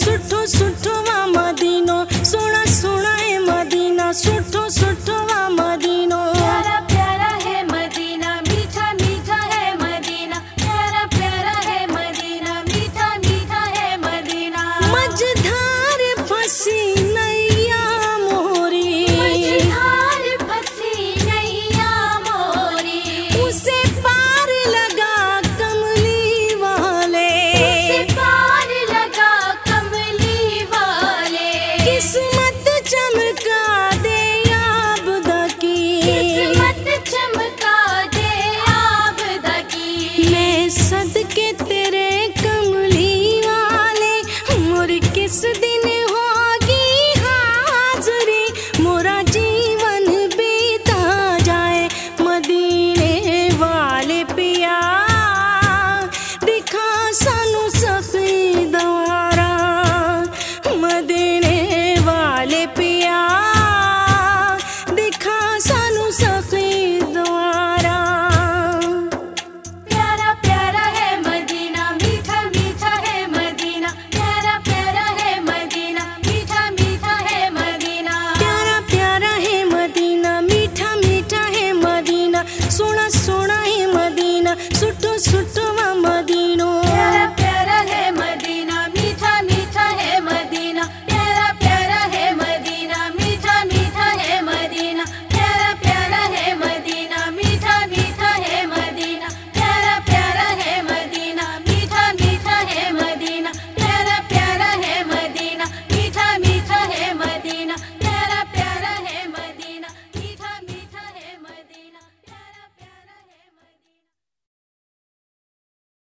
سٹو